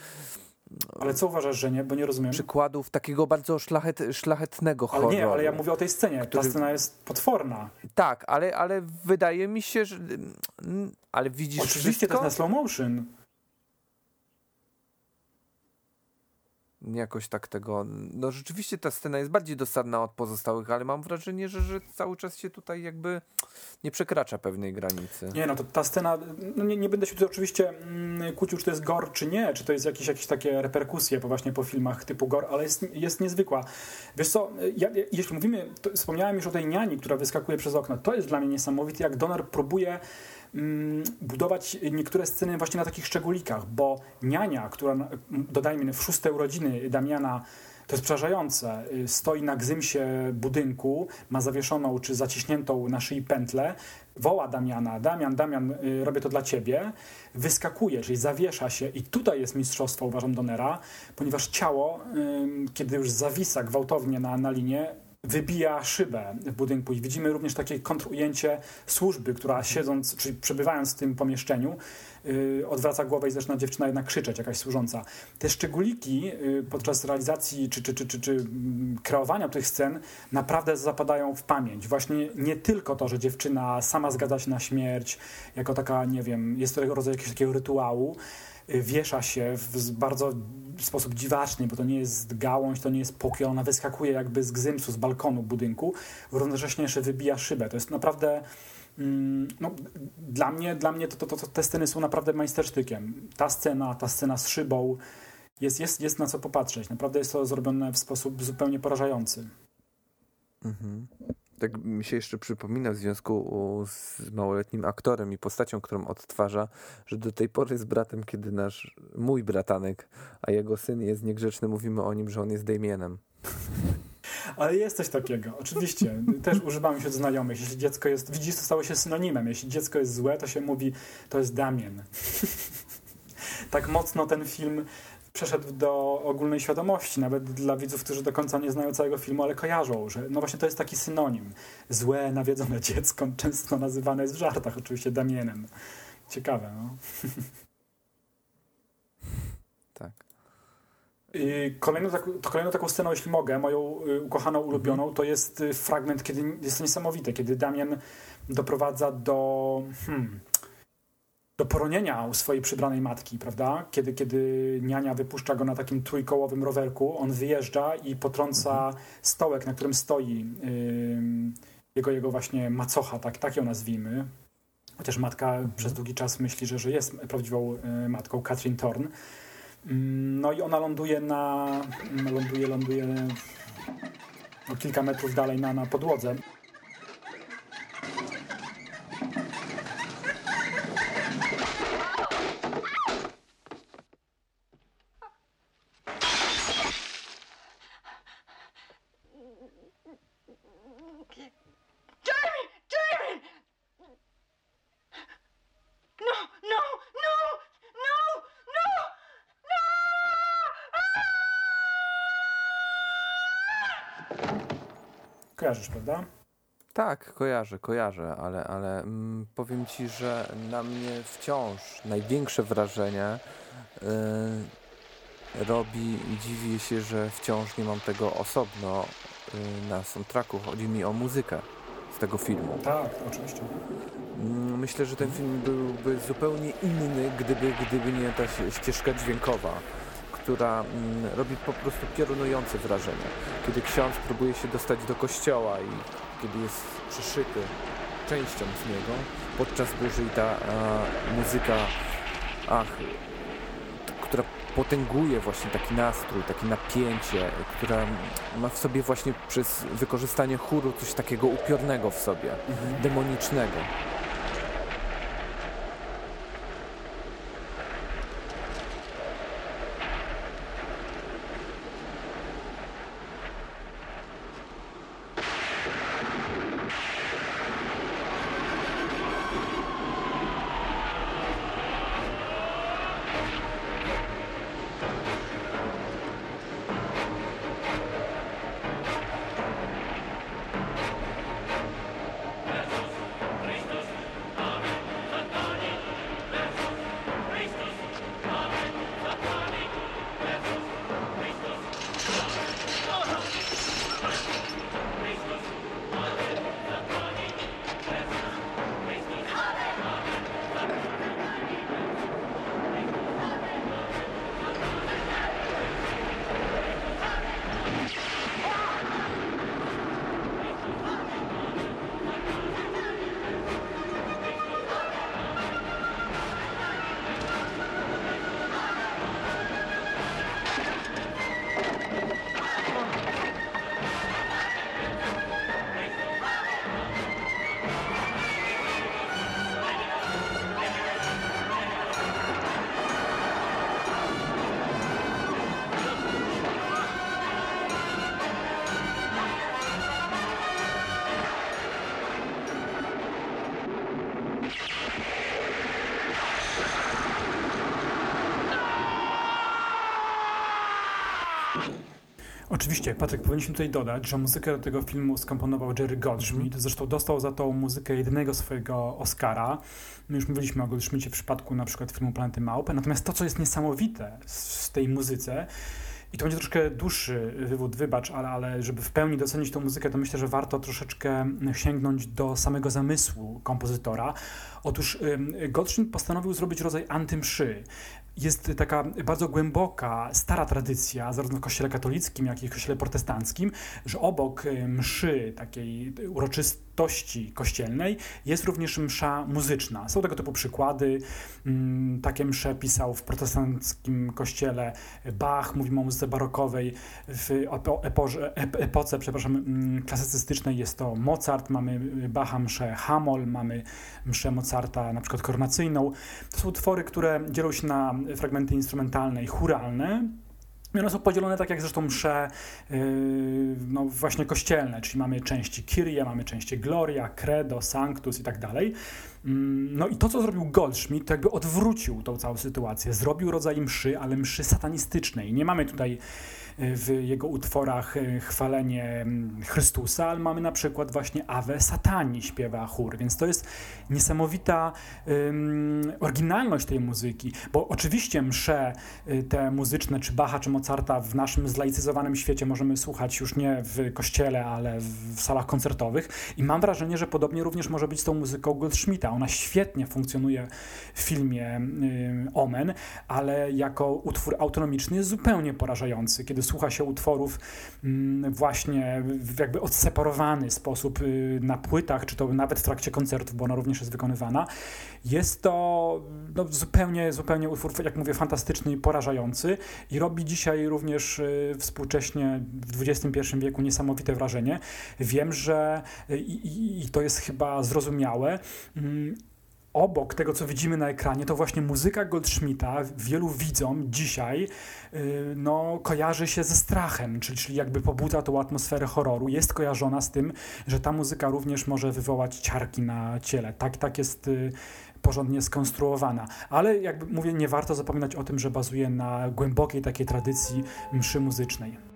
Ale co uważasz, że nie? Bo nie rozumiem. przykładów takiego bardzo szlachet, szlachetnego Ale horroru. nie, ale ja mówię o tej scenie. Ta Który- scena jest potworna. Tak, ale, ale wydaje mi się, że... mm, Ale widzisz Oczywiście to wszystko? jest na slow motion. Jakoś tak tego... No rzeczywiście ta scena jest bardziej dosadna od pozostałych, ale mam wrażenie, że, że cały czas się tutaj jakby nie przekracza pewnej granicy. Nie, no to ta scena, no nie, nie będę się tutaj oczywiście mm, kłócił, czy to jest gore, czy nie, czy to jest jakieś, jakieś takie reperkusje po właśnie po filmach typu gore, ale jest, jest niezwykła. Wiesz co, ja, jeśli mówimy, to wspomniałem już o tej niani, która wyskakuje przez okno, to jest dla mnie niesamowite, jak Donner próbuje budować niektóre sceny właśnie na takich szczególikach, bo niania, która, dodajmy, w szóste urodziny Damiana to jest przerażające. Y, Stoi na gzymsie budynku, ma zawieszoną czy zaciśniętą na szyi pętlę, woła Damiana, Damian, Damian, y, robię to dla ciebie, wyskakuje, czyli zawiesza się i tutaj jest mistrzostwo, uważam, Donera, ponieważ ciało, kiedy już zawisa gwałtownie na, na linię, wybija szybę w budynku i widzimy również takie kontrujęcie służby, która siedząc, czyli przebywając w tym pomieszczeniu, yy, odwraca głowę i zaczyna dziewczyna jednak krzyczeć, jakaś służąca. Te szczególiki yy, podczas realizacji czy, czy, czy, czy, czy mm, kreowania tych scen naprawdę zapadają w pamięć. Właśnie nie tylko to, że dziewczyna sama zgadza się na śmierć, jako taka, nie wiem, jest to rodzaj jakiegoś takiego rytuału, wiesza się w bardzo sposób dziwaczny, bo to nie jest gałąź, to nie jest pokój, ona wyskakuje jakby z gzymsu, z balkonu budynku, równocześnie jeszcze wybija szybę. To jest naprawdę mm, no, dla mnie, dla mnie to, to, to, te sceny są naprawdę majstersztykiem. Ta scena, ta scena z szybą jest, jest, jest na co popatrzeć. Naprawdę jest to zrobione w sposób zupełnie porażający. Tak mi się jeszcze przypomina w związku z małoletnim aktorem i postacią, którą odtwarza, że do tej pory z bratem, kiedy nasz, mój bratanek, a jego syn jest niegrzeczny, mówimy o nim, że on jest Damienem. Ale jest coś takiego, oczywiście. Też używamy się do znajomych. Jeśli dziecko jest, widzisz, to stało się synonimem. Jeśli dziecko jest złe, to się mówi, to jest Damien. tak mocno ten film przeszedł do ogólnej świadomości, nawet dla widzów, którzy do końca nie znają całego filmu, ale kojarzą, że no właśnie to jest taki synonim. Złe, nawiedzone dziecko, często nazywane jest w żartach oczywiście Damienem. Ciekawe, no. Tak. Y, Kolejną, tak, to kolejną taką sceną, jeśli mogę, moją y, ukochaną, ulubioną, to jest y, fragment, kiedy jest to niesamowite, kiedy Damian doprowadza do, hmm, do poronienia u swojej przybranej matki, prawda? Kiedy, kiedy niania wypuszcza go na takim trójkołowym rowerku, on wyjeżdża i potrąca stołek, na którym stoi jego, jego właśnie macocha, tak, tak ją nazwijmy. Chociaż matka przez długi czas myśli, że, że jest prawdziwą y, matką, Katrin Thorn. No i ona ląduje na. ląduje, ląduje no, kilka metrów dalej na, na podłodze. Kojarzysz, prawda? Tak, kojarzę, kojarzę, ale, ale mm, powiem ci, że na mnie wciąż największe wrażenie y, robi i dziwię się, że wciąż nie mam tego osobno y, na soundtracku. Chodzi mi o muzykę z tego filmu. Tak, oczywiście. Mm, Myślę, że ten film byłby zupełnie inny, gdyby, gdyby nie ta ścieżka dźwiękowa, która mm, robi po prostu piorunujące wrażenie. Kiedy ksiądz próbuje się dostać do kościoła i kiedy jest przyszyty częścią z niego, podczas burzy i ta a, muzyka, ach, która potęguje właśnie taki nastrój, takie napięcie, która ma w sobie właśnie przez wykorzystanie chóru coś takiego upiornego w sobie, demonicznego. Oczywiście, Patryk, powinniśmy tutaj dodać, że muzykę do tego filmu skomponował Jerry Goldschmidt. Zresztą dostał za tą muzykę jedynego swojego Oscara. My już mówiliśmy o Goldschmidcie w przypadku na przykład filmu Planety Małpy. Natomiast to, co jest niesamowite z tej muzyce, i to będzie troszkę dłuższy wywód, wybacz, ale, ale żeby w pełni docenić tą muzykę, to myślę, że warto troszeczkę sięgnąć do samego zamysłu kompozytora. Otóż Goldschmidt postanowił zrobić rodzaj antymszy. Jest taka bardzo głęboka, stara tradycja, zarówno w kościele katolickim, jak i w kościele protestanckim, że obok y, mszy, takiej uroczystości kościelnej, jest również msza muzyczna. Są tego typu przykłady. Mm, Takie msze pisał w protestanckim kościele Bach, mówimy o muzyce barokowej. W epo- eporze, ep- epoce przepraszam, mm, klasycystycznej jest to Mozart, mamy Bacha mszę Hamol, mamy mszę Mozarta na przykład koronacyjną. To są utwory, które dzielą się na fragmenty instrumentalne i churalne. I one są podzielone tak jak zresztą msze yy, no właśnie kościelne, czyli mamy części Kyrie, mamy części Gloria, Credo, Sanctus i tak dalej. Mm, No i to, co zrobił Goldschmidt, to jakby odwrócił tą całą sytuację. Zrobił rodzaj mszy, ale mszy satanistycznej. Nie mamy tutaj w jego utworach y, chwalenie mm, Chrystusa, ale mamy na przykład właśnie Ave Satani śpiewa chór, więc to jest niesamowita ym, oryginalność tej muzyki, bo oczywiście msze y, te muzyczne, czy Bacha, czy Mozarta w naszym zlaicyzowanym świecie możemy słuchać już nie w kościele, ale w salach koncertowych. I mam wrażenie, że podobnie również może być z tą muzyką Goldschmidta. Ona świetnie funkcjonuje w filmie Omen, ale jako utwór autonomiczny jest zupełnie porażający, kiedy słucha się utworów mm, właśnie w jakby odseparowany sposób y, na płytach, czy to nawet w trakcie koncertów, bo ona również jest wykonywana. Jest to no, zupełnie, zupełnie utwór, jak mówię, fantastyczny i porażający i robi dzisiaj również y, współcześnie w XXI wieku niesamowite wrażenie. Wiem, że y, i, i, i to jest chyba zrozumiałe. Obok tego, co widzimy na ekranie, to właśnie muzyka Goldschmidta wielu widzom dzisiaj y, no, kojarzy się ze strachem, czyli, czyli jakby pobudza tą atmosferę horroru. Jest kojarzona z tym, że ta muzyka również może wywołać ciarki na ciele. Tak, tak jest y, porządnie skonstruowana. Ale jakby mówię, nie warto zapominać o tym, że bazuje na głębokiej takiej tradycji mszy muzycznej.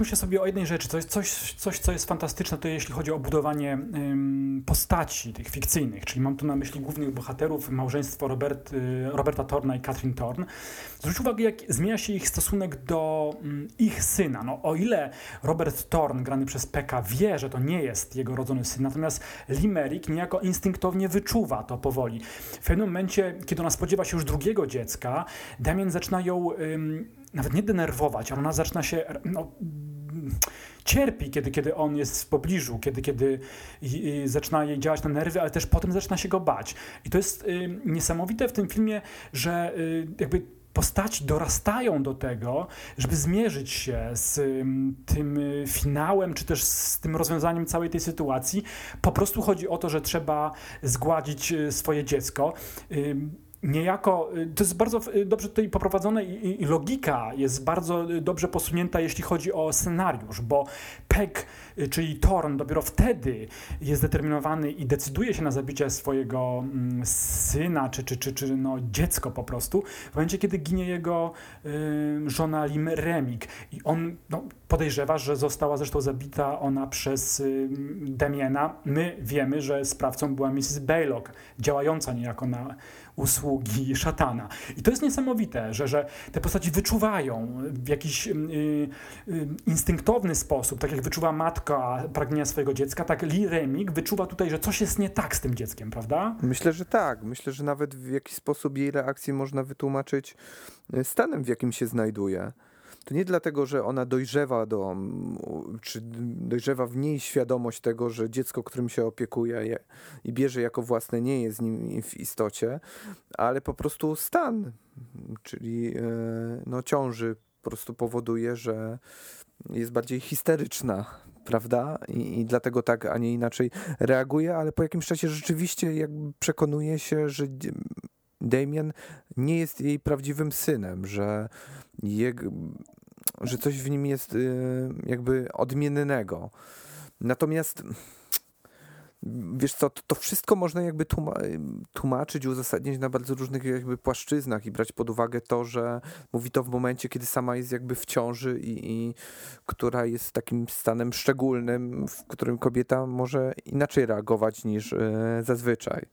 Dotknął się sobie o jednej rzeczy. Jest coś, coś co jest fantastyczne, to jeśli chodzi o budowanie postaci tych fikcyjnych, czyli mam tu na myśli głównych bohaterów, małżeństwo Robert, y, Roberta Torna i Catherine Thorne. Zwróć uwagę, jak zmienia się ich stosunek do mm, ich syna. No, o ile Robert Thorne, grany przez Peka, wie, że to nie jest jego rodzony syn, natomiast Limerick niejako instynktownie wyczuwa to powoli. W pewnym momencie, kiedy ona spodziewa się już drugiego dziecka, Damien zaczyna ją ym, nawet nie denerwować, ale ona zaczyna się no, cierpi, kiedy, kiedy on jest w pobliżu, kiedy, kiedy zaczyna jej działać na nerwy, ale też potem zaczyna się go bać. I to jest y, niesamowite w tym filmie, że y, jakby postaci dorastają do tego, żeby zmierzyć się z ym, tym y, finałem, czy też z tym rozwiązaniem całej tej sytuacji. Po prostu chodzi o to, że trzeba zgładzić y, swoje dziecko. Niejako, y, to jest bardzo y, dobrze tutaj poprowadzone i, logika jest bardzo y, dobrze posunięta, jeśli chodzi o scenariusz, bo Peck, czyli Thorn, dopiero wtedy jest zdeterminowany i decyduje się na zabicie swojego mm, syna, czy, czy, czy, czy no, dziecko po prostu, w momencie, kiedy ginie jego y, żona Lim Remik i on no, podejrzewa, że została zresztą zabita ona przez y, Damiena. My wiemy, że sprawcą była Mrs. Baylock, działająca niejako na usługi szatana. I to jest niesamowite, że, że te postaci wyczuwają w jakiś y, y, instynktowny sposób, tak jak wyczuwa matka pragnienia swojego dziecka, tak Lee Remik wyczuwa tutaj, że coś jest nie tak z tym dzieckiem, prawda? Myślę, że tak. Myślę, że nawet w jakiś sposób jej reakcję można wytłumaczyć y, stanem, w jakim się znajduje to nie dlatego, że ona dojrzewa do, czy dojrzewa w niej świadomość tego, że dziecko, którym się opiekuje i bierze jako własne, nie jest nim w istocie, ale po prostu stan, czyli e, no, ciąży po prostu powoduje, że jest bardziej histeryczna, prawda? I, I, dlatego tak, a nie inaczej reaguje, ale po jakimś czasie rzeczywiście jakby przekonuje się, że Damien nie jest jej prawdziwym synem, że, że coś w nim jest y, jakby odmiennego. Natomiast wiesz co, to, to wszystko można jakby tłumaczyć, uzasadnić na bardzo różnych jakby płaszczyznach i brać pod uwagę to, że mówi to w momencie, kiedy sama jest jakby w ciąży i, i która jest takim stanem szczególnym, w którym kobieta może inaczej reagować niż y, zazwyczaj.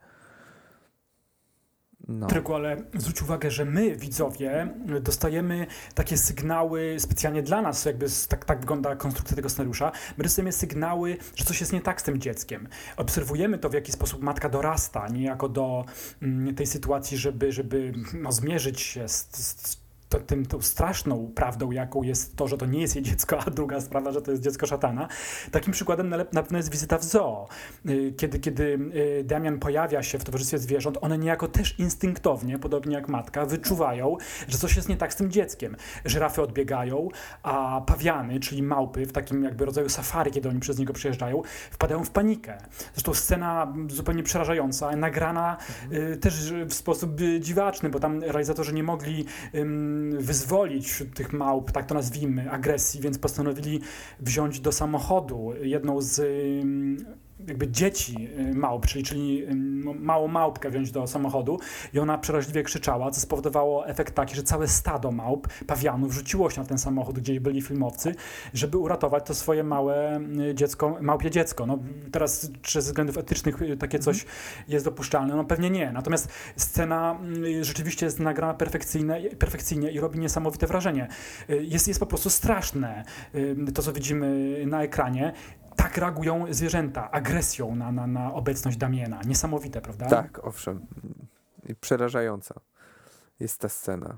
No. Ale zwróć uwagę, że my, widzowie, dostajemy takie sygnały specjalnie dla nas, jakby tak, tak wygląda konstrukcja tego scenariusza. My dostajemy sygnały, że coś jest nie tak z tym dzieckiem. Obserwujemy to, w jaki sposób matka dorasta, niejako do mm, tej sytuacji, żeby, żeby no, zmierzyć się z, z to, tym, tą straszną prawdą, jaką jest to, że to nie jest jej dziecko, a druga sprawa, że to jest dziecko szatana. Takim przykładem na, pewno jest wizyta w zoo. Y, kiedy, kiedy y, Damian pojawia się w towarzystwie zwierząt, one niejako też instynktownie, podobnie jak matka, wyczuwają, że coś jest nie tak z tym dzieckiem. Żyrafy odbiegają, a pawiany, czyli małpy, w takim jakby rodzaju safari, kiedy oni przez niego przejeżdżają, wpadają w panikę. Zresztą scena zupełnie przerażająca, nagrana mhm. też w sposób dziwaczny, bo tam realizatorzy nie mogli wyzwolić wśród tych małp, tak to nazwijmy, agresji, więc postanowili wziąć do samochodu jedną z jakby dzieci y, małp, czyli, czyli y, małą małpkę wziąć do samochodu i ona przeraźliwie krzyczała, co spowodowało efekt taki, że całe stado małp, pawianów rzuciło się na ten samochód, gdzie byli filmowcy, żeby uratować to swoje małe y, dziecko, małpie dziecko. No, teraz czy ze względów etycznych takie coś jest dopuszczalne? No pewnie nie. Natomiast scena rzeczywiście jest nagrana perfekcyjnie, perfekcyjnie i robi niesamowite wrażenie. Jest, jest po prostu straszne to, co widzimy na ekranie tak reagują zwierzęta, agresją na, na, na obecność Damiena. Niesamowite, prawda? Tak, owszem. I przerażająca jest ta scena.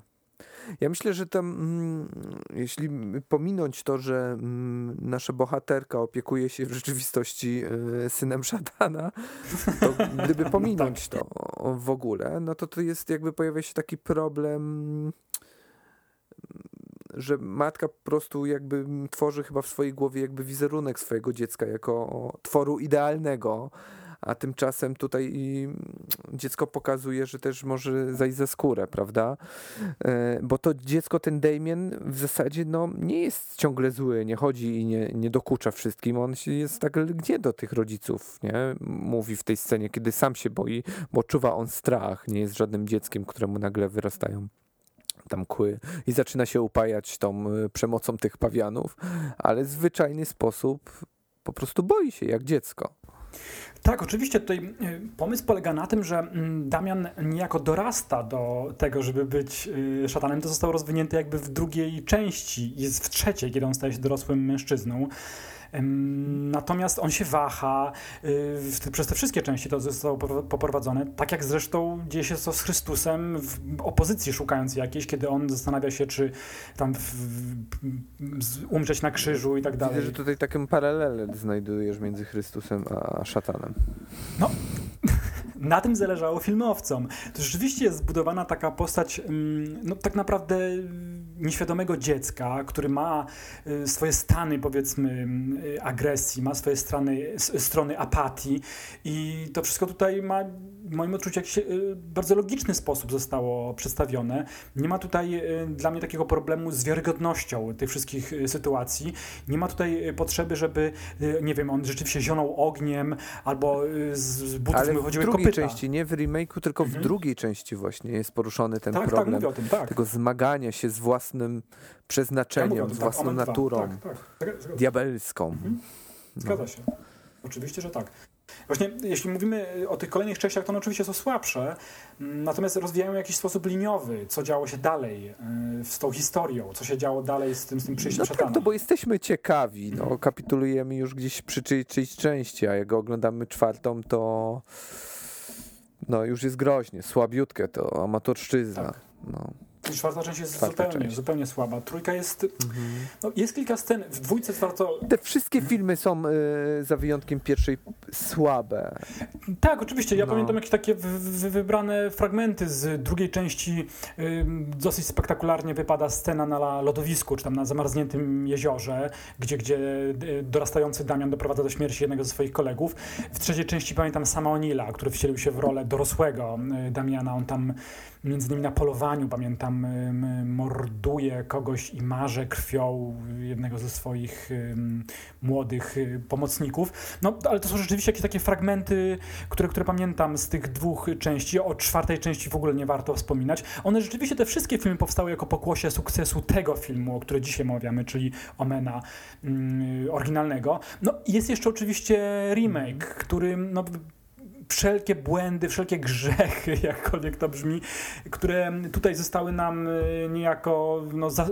Ja myślę, że tam, mm, jeśli pominąć to, że mm, nasza bohaterka opiekuje się w rzeczywistości y, synem szatana, to gdyby pominąć tak. to w ogóle, no to to jest jakby pojawia się taki problem że matka po prostu jakby tworzy chyba w swojej głowie jakby wizerunek swojego dziecka jako tworu idealnego, a tymczasem tutaj dziecko pokazuje, że też może zajść za skórę, prawda? E, bo to dziecko, ten Damien w zasadzie no, nie jest ciągle zły, nie chodzi i nie, nie dokucza wszystkim, on jest tak lgnie do tych rodziców, nie? Mówi w tej scenie, kiedy sam się boi, bo czuwa on strach, nie jest żadnym dzieckiem, któremu nagle wyrastają tam kły i zaczyna się upajać tą y, przemocą tych pawianów, ale zwyczajny sposób po prostu boi się, jak dziecko. Tak, oczywiście tutaj y, pomysł polega na tym, że mm, Damian niejako dorasta do tego, żeby być y, szatanem. To zostało rozwinięte jakby w drugiej części, jest w trzeciej, kiedy on staje się dorosłym mężczyzną. Natomiast on się waha y, przez te wszystkie części to zostało popro- poprowadzone, tak jak zresztą dzieje się to z Chrystusem w opozycji szukając jakiejś, kiedy on zastanawia się, czy tam umrzeć na krzyżu i tak dalej. Widzę, że tutaj taką paralelę znajdujesz między Chrystusem a szatanem. No, na tym zależało filmowcom. To rzeczywiście jest zbudowana taka postać, mm, no tak naprawdę nieświadomego dziecka, który ma y, swoje stany, powiedzmy, y, agresji, ma swoje strony, strony apatii i to wszystko tutaj ma, w moim odczuciu, jakiś y, bardzo logiczny sposób zostało przedstawione. Nie ma tutaj y, dla mnie takiego problemu z wiarygodnością tych wszystkich y, sytuacji. Nie ma tutaj potrzeby, żeby, nie wiem, on rzeczywiście zionął ogniem albo z butów Ale mu w wychodziły drugiej kopyta. części, nie w remake'u, tylko w Mhm. drugiej części właśnie jest poruszony ten tak, tak, problem o tym, tak. tego zmagania się z własnym Ja mówię przeznaczeniem, tym, z tak, własną naturą Tak, tak. Diabelską. Mhm. Zgadza się. Oczywiście, że tak. Właśnie, jeśli mówimy o tych kolejnych częściach, to one oczywiście są słabsze, mm, natomiast rozwijają w jakiś sposób liniowy, co działo się dalej y, z tą historią, co się działo dalej z tym, z tym przyjściem No szatana. tak, no bo jesteśmy ciekawi, no kapitulujemy już gdzieś przy czyj, czyjś części, a jak oglądamy czwartą, to no już jest groźnie, słabiutkie to, amatorszczyzna. Tak. No. Czwarta część jest Czwarta zupełnie, część. zupełnie słaba. Trójka jest... No, jest kilka scen, w dwójce warto... Te wszystkie filmy są y, za wyjątkiem pierwszej słabe. Tak, oczywiście. Ja No. pamiętam jakieś takie wy, wy, wybrane fragmenty z drugiej części. Ym, dosyć spektakularnie wypada scena na lodowisku, czy tam na zamarzniętym jeziorze, gdzie, gdzie y, dorastający Damian doprowadza do śmierci jednego ze swoich kolegów. W trzeciej części pamiętam sama O'Neilla, który wcielił się w rolę dorosłego y, Damiana. On tam między innymi na polowaniu, pamiętam, ym, morduje kogoś i marze krwią jednego ze swoich ym, młodych y, pomocników. No, ale to są rzeczywiście jakieś takie fragmenty, które, które pamiętam z tych dwóch części. O czwartej części w ogóle nie warto wspominać. One rzeczywiście, te wszystkie filmy powstały jako pokłosie sukcesu tego filmu, o którym dzisiaj omawiamy, czyli Omena mm, oryginalnego. No jest jeszcze oczywiście remake, który no, wszelkie błędy, wszelkie grzechy, jakkolwiek to brzmi, które tutaj zostały nam y, niejako no, za,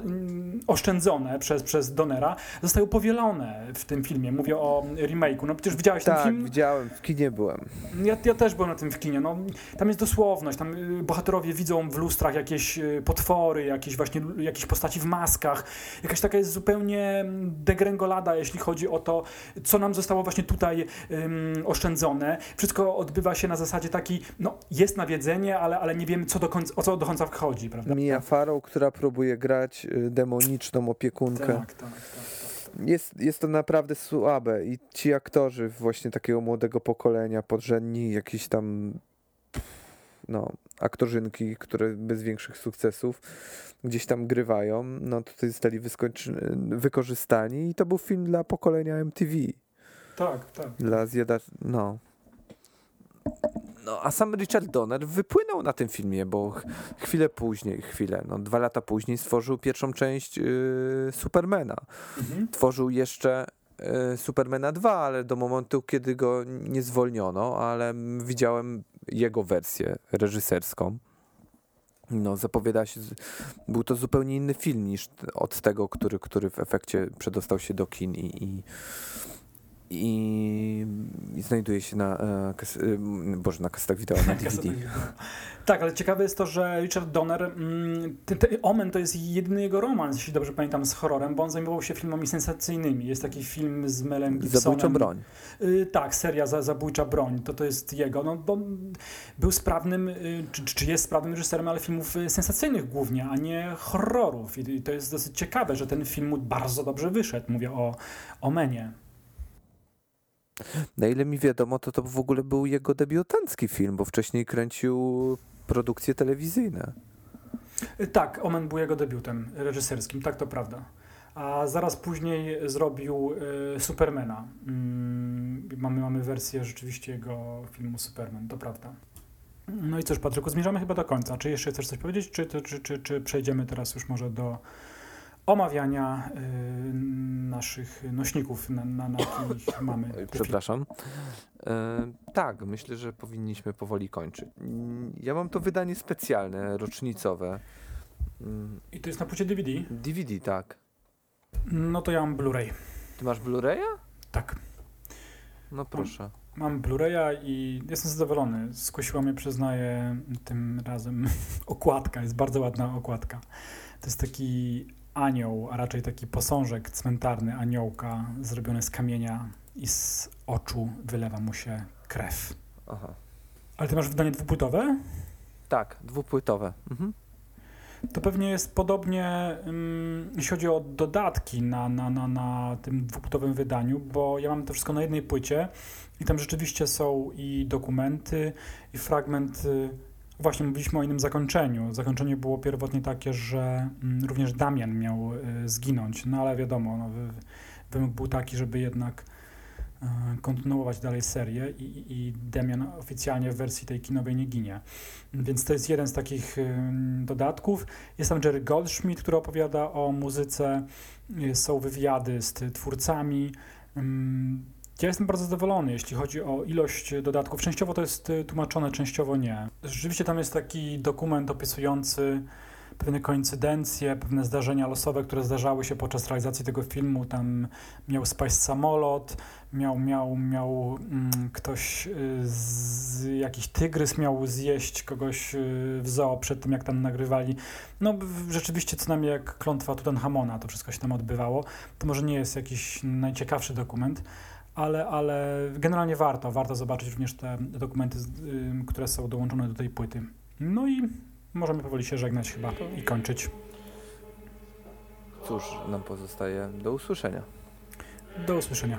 oszczędzone przez, przez Donera, zostały powielone w tym filmie. Mówię o remake'u. No przecież widziałeś ten Tak, film? widziałem, w kinie byłem. Ja, ja też byłem na tym w kinie. No, tam jest dosłowność, tam y, bohaterowie widzą w lustrach jakieś y, potwory, jakieś właśnie jakieś postaci w maskach. Jakaś taka jest zupełnie degrengolada, jeśli chodzi o to, co nam zostało właśnie tutaj ym, oszczędzone. Wszystko odbywa się na zasadzie takiej, no jest nawiedzenie, ale, ale nie wiemy, co do końca, o co do końca wchodzi, prawda? Mia Farrow, która próbuje grać y, demoniczną opiekunkę. Tak, tak, tak. tak. Jest, jest to naprawdę słabe i ci aktorzy właśnie takiego młodego pokolenia, podrzędni, jakieś tam no, aktorzynki, które bez większych sukcesów gdzieś tam grywają, no tutaj zostali wykorzystani i to był film dla pokolenia MTV, Tak, tak. dla zjada... no. No, a sam Richard Donner wypłynął na tym filmie, bo ch- chwilę później, chwilę, no dwa lata później stworzył pierwszą część yy, Supermana Mhm. tworzył jeszcze e, Supermana 2, ale do momentu, kiedy go nie zwolniono, ale widziałem jego wersję reżyserską. No, zapowiada się, był to zupełnie inny film niż od tego, który, który w efekcie przedostał się do kin i, i, i, i znajduje się na, e, kas, e, boże, na kasetach wideo, na DVD. Tak, ale ciekawe jest to, że Richard Donner, mm, ten, ten Omen to jest jedyny jego romans, jeśli dobrze pamiętam, z horrorem, bo on zajmował się filmami sensacyjnymi. Jest taki film z Melem Gibsonem. Zabójczą broń. Y, tak, seria za, Zabójcza broń, to to jest jego. No, bo był sprawnym, y, czy, czy jest sprawnym reżyserem, ale filmów y, sensacyjnych głównie, a nie horrorów. I, I to jest dosyć ciekawe, że ten film mu bardzo dobrze wyszedł. Mówię o Omenie. Na ile mi wiadomo, to to w ogóle był jego debiutancki film, bo wcześniej kręcił produkcje telewizyjne. Y, Tak, Omen był jego debiutem reżyserskim, tak to prawda. A zaraz później zrobił y, Supermana. Mm, mamy, mamy wersję rzeczywiście jego filmu Superman, to prawda. No i cóż, Patryku, zmierzamy chyba do końca. Czy jeszcze chcesz coś powiedzieć, czy, czy, czy, czy przejdziemy teraz już może do omawiania y, naszych nośników, na, na, na jakich mamy. Te Przepraszam. E, tak, myślę, że powinniśmy powoli kończyć. Ja mam to wydanie specjalne, rocznicowe. Mm, I to jest na płycie DVD? DVD, tak. No to ja mam Blu-ray. Ty masz Blu-raya? Tak. No proszę. Mam Blu-raya i jestem zadowolony. Skusiła mnie, przyznaję, tym razem okładka. Jest bardzo ładna okładka. To jest taki anioł, a raczej taki posążek cmentarny aniołka zrobiony z kamienia i z oczu wylewa mu się krew. Aha. Ale ty masz wydanie dwupłytowe? Tak, dwupłytowe. Mhm. To pewnie jest podobnie, ym, jeśli chodzi o dodatki na, na, na, na tym dwupłytowym wydaniu, bo ja mam to wszystko na jednej płycie i tam rzeczywiście są i dokumenty, i fragment. Y, Właśnie mówiliśmy o innym zakończeniu. Zakończenie było pierwotnie takie, że mm, również Damian miał y, zginąć, no ale wiadomo, no, wy- wymóg był taki, żeby jednak y, kontynuować dalej serię i, i- Damian oficjalnie w wersji tej kinowej nie ginie. Więc to jest jeden z takich ym, dodatków. Jest tam Jerry Goldschmidt, który opowiada o muzyce. Y, Są wywiady z twórcami. Ja jestem bardzo zadowolony, jeśli chodzi o ilość dodatków. Częściowo to jest y, tłumaczone, częściowo nie. Rzeczywiście tam jest taki dokument opisujący pewne koincydencje, pewne zdarzenia losowe, które zdarzały się podczas realizacji tego filmu. Tam miał spaść samolot, miał, miał, miał mm, ktoś, y, z, jakiś tygrys miał zjeść kogoś y, w zoo przed tym, jak tam nagrywali. No rzeczywiście co najmniej jak klątwa Tutanhamona, to wszystko się tam odbywało. To może nie jest jakiś najciekawszy dokument, ale, ale generalnie warto, warto zobaczyć również te dokumenty, które są dołączone do tej płyty. No i możemy powoli się żegnać chyba i kończyć. Cóż, nam pozostaje do usłyszenia. Do usłyszenia.